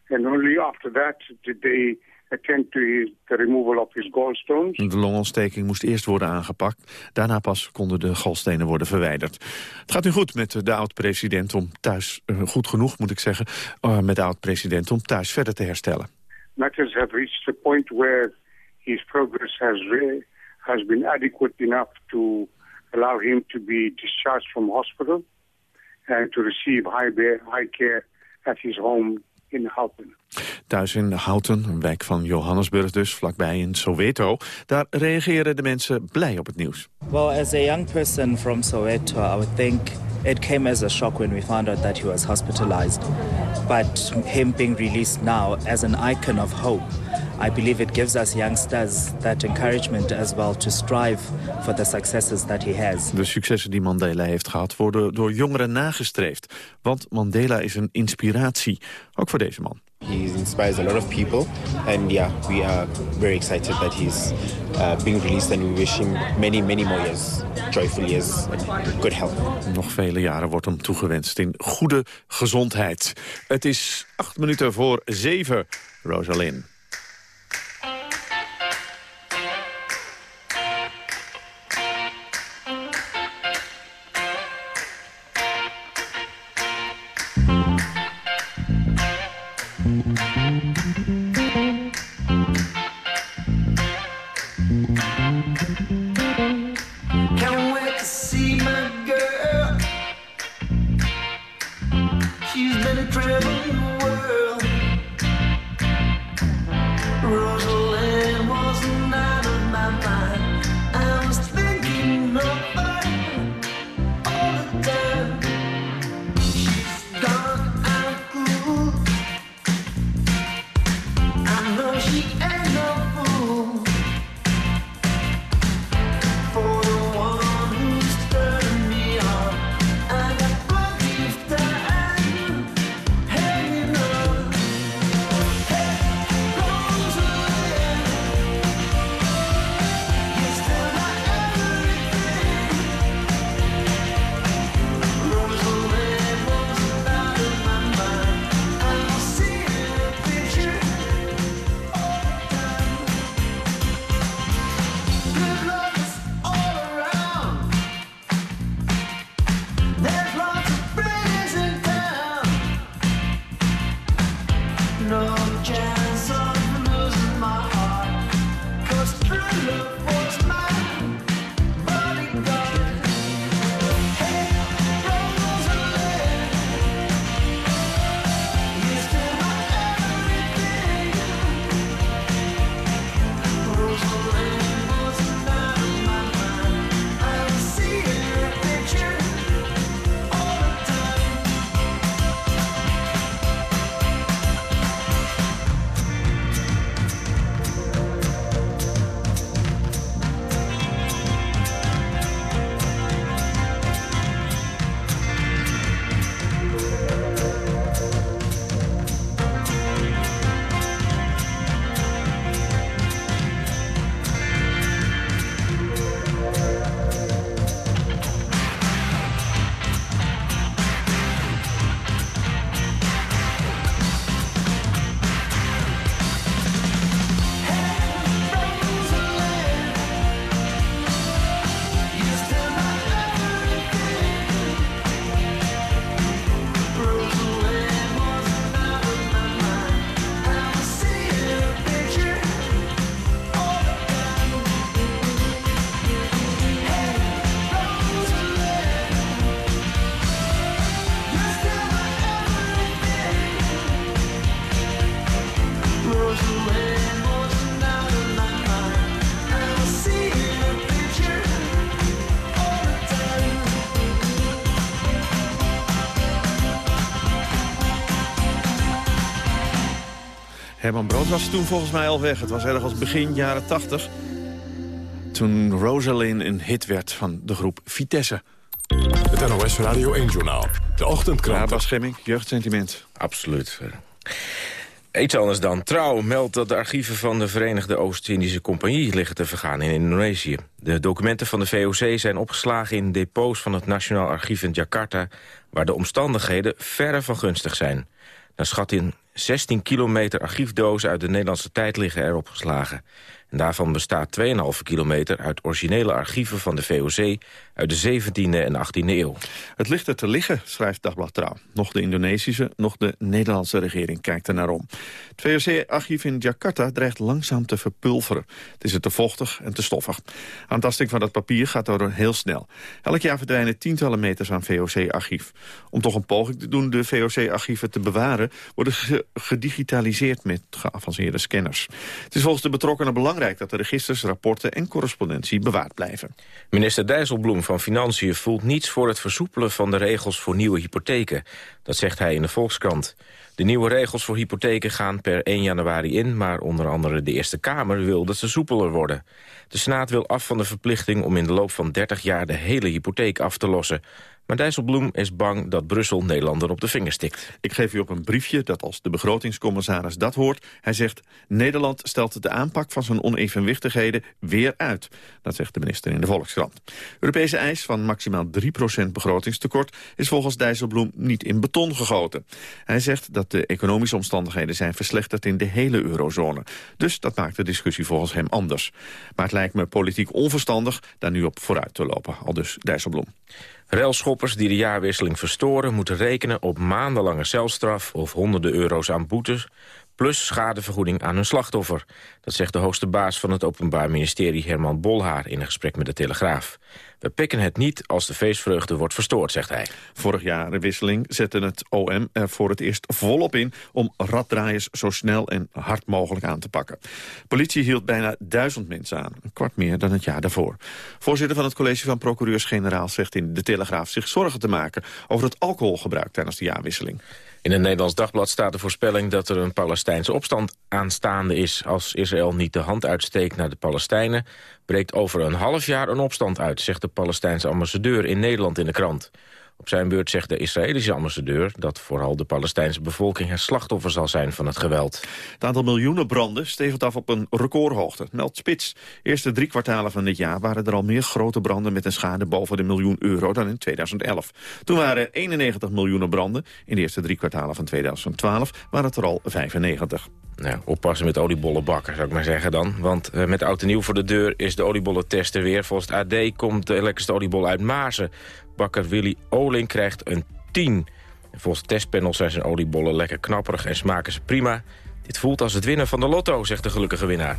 And only after that did they attend to his, the removal of his gallstones. De longontsteking moest eerst worden aangepakt. Daarna pas konden de galstenen worden verwijderd. Het gaat nu goed met de oud-president om thuis, uh, goed genoeg moet ik zeggen, uh, met de oud-president om thuis verder te herstellen. Matters have reached a point where his progress has, has been adequate enough to allow him to be discharged from hospital and to receive high, high care at his home in Houten. Thuis in Houten, een wijk van Johannesburg dus, vlakbij in Soweto. Daar reageren de mensen blij op het nieuws. Well, as a young person from Soweto, I would think it came as a shock when we found out that he was hospitalized. But him being released now as an icon of hope, I believe it gives us youngsters that encouragement as well to strive for the successes that he has. De successen die Mandela heeft gehad worden door jongeren nagestreefd. Want Mandela is een inspiratie, ook voor deze man. He inspires a lot of people and yeah, we are very excited that he's uh, being released and we wish him many, many more years, joyful years, good health. Nog vele jaren wordt hem toegewenst in goede gezondheid. Het is acht minuten voor zeven, Rosalind. Can't wait to see my girl. She's been traveling. Herman Brood was toen volgens mij al weg. Het was ergens begin jaren 80. Toen Rosalind een hit werd van de groep Vitesse. Het NOS Radio 1-journaal. De ochtendkrant. Ja, Bas Schemming, jeugdsentiment. Absoluut. Iets anders dan. Trouw meldt dat de archieven van de Verenigde Oost-Indische Compagnie liggen te vergaan in Indonesië. De documenten van de VOC zijn opgeslagen in depots van het Nationaal Archief in Jakarta, waar de omstandigheden verre van gunstig zijn. Naar schatting 16 kilometer archiefdozen uit de Nederlandse tijd liggen erop geslagen. En daarvan bestaat 2,5 kilometer uit originele archieven van de VOC uit de 17e en 18e eeuw. Het ligt er te liggen, schrijft Dagblad Trouw. Nog de Indonesische, nog de Nederlandse regering kijkt er naar om. Het VOC-archief in Jakarta dreigt langzaam te verpulveren. Het is er te vochtig en te stoffig. Aantasting van dat papier gaat daardoor heel snel. Elk jaar verdwijnen tientallen meters aan VOC-archief. Om toch een poging te doen de VOC-archieven te bewaren... worden ze gedigitaliseerd met geavanceerde scanners. Het is volgens de betrokkenen belangrijk dat de registers, rapporten en correspondentie bewaard blijven. Minister Dijsselbloem van Financiën voelt niets voor het versoepelen van de regels voor nieuwe hypotheken. Dat zegt hij in de Volkskrant. De nieuwe regels voor hypotheken gaan per 1 januari in... maar onder andere de Eerste Kamer wil dat ze soepeler worden. De Senaat wil af van de verplichting om in de loop van 30 jaar... de hele hypotheek af te lossen. Maar Dijsselbloem is bang dat Brussel Nederlander op de vingers stikt. Ik geef u op een briefje dat als de begrotingscommissaris dat hoort... hij zegt, Nederland stelt de aanpak van zijn onevenwichtigheden weer uit. Dat zegt de minister in de Volkskrant. Europese eis van maximaal 3% begrotingstekort... is volgens Dijsselbloem niet in beton gegoten. Hij zegt dat de economische omstandigheden zijn verslechterd in de hele eurozone. Dus dat maakt de discussie volgens hem anders. Maar het lijkt me politiek onverstandig daar nu op vooruit te lopen, al dus Dijsselbloem. Railschoppers die de jaarwisseling verstoren... moeten rekenen op maandenlange celstraf of honderden euro's aan boetes... plus schadevergoeding aan hun slachtoffer. Dat zegt de hoogste baas van het Openbaar Ministerie Herman Bolhaar... in een gesprek met de Telegraaf. We pikken het niet als de feestvreugde wordt verstoord, zegt hij. Vorig jaar de wisseling zette het OM er voor het eerst volop in... om raddraaiers zo snel en hard mogelijk aan te pakken. Politie hield bijna duizend mensen aan, een kwart meer dan het jaar daarvoor. Voorzitter van het college van procureurs-generaal zegt in de Telegraaf... zich zorgen te maken over het alcoholgebruik tijdens de jaarwisseling. In het Nederlands Dagblad staat de voorspelling dat er een Palestijnse opstand aanstaande is. Als Israël niet de hand uitsteekt naar de Palestijnen... breekt over een half jaar een opstand uit, zegt de Palestijnse ambassadeur in Nederland in de krant. Op zijn beurt zegt de Israëlische ambassadeur dat vooral de Palestijnse bevolking het slachtoffer zal zijn van het geweld. Het aantal miljoenen branden stevend af op een recordhoogte, meldt Spits. Eerste drie kwartalen van dit jaar waren er al meer grote branden met een schade boven de miljoen euro dan in 2011. Toen waren er 91 miljoenen branden, in de eerste drie kwartalen van 2012 waren het er al 95. Nou, oppassen met oliebollen bakken, zou ik maar zeggen dan. Want uh, met oud en nieuw voor de deur is de oliebollen-test er weer. Volgens het AD komt de lekkerste oliebol uit Maarsen. Bakker Willy Oling krijgt een 10. En volgens het testpanel zijn zijn oliebollen lekker knapperig en smaken ze prima. Dit voelt als het winnen van de lotto, zegt de gelukkige winnaar.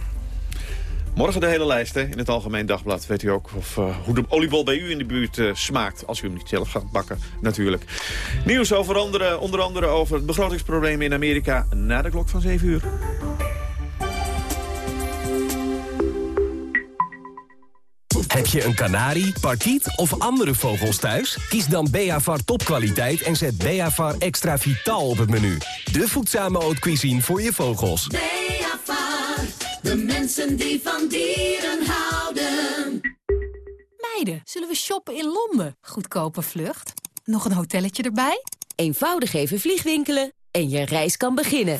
Morgen de hele lijst in het Algemeen Dagblad. Weet u ook of, uh, hoe de oliebol bij u in de buurt uh, smaakt. Als u hem niet zelf gaat bakken, natuurlijk. Nieuws over andere, onder andere over het begrotingsprobleem in Amerika... na de klok van 7 uur. Heb je een kanarie, parkiet of andere vogels thuis? Kies dan Beavar topkwaliteit en zet Beavar extra vitaal op het menu. De voedzame haute cuisine voor je vogels. Beavar, de mensen die van dieren houden. Meiden, zullen we shoppen in Londen? Goedkope vlucht. Nog een hotelletje erbij? Eenvoudig even vliegwinkelen en je reis kan beginnen.